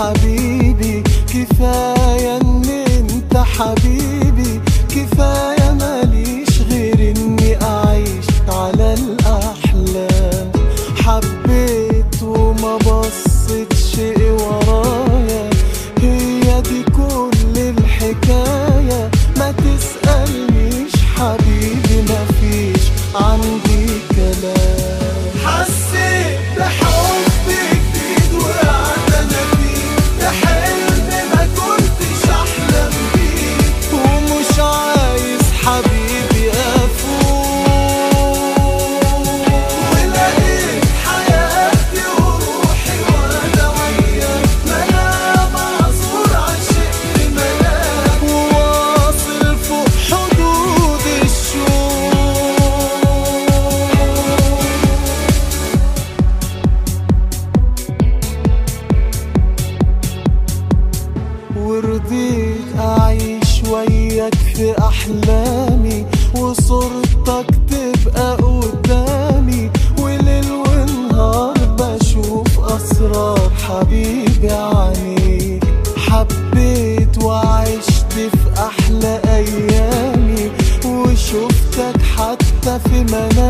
حبيبي كفاية إن أنت حبيبي كفاية ماليش غير إني أعيش على الأحلام. حبيت وما بصيتش ورايا هي دي كل الحكاية. ما تسألنيش حبيبي مفيش عندي حبيت وعشت في أحلى أيامي وشفتك حتى في منامي.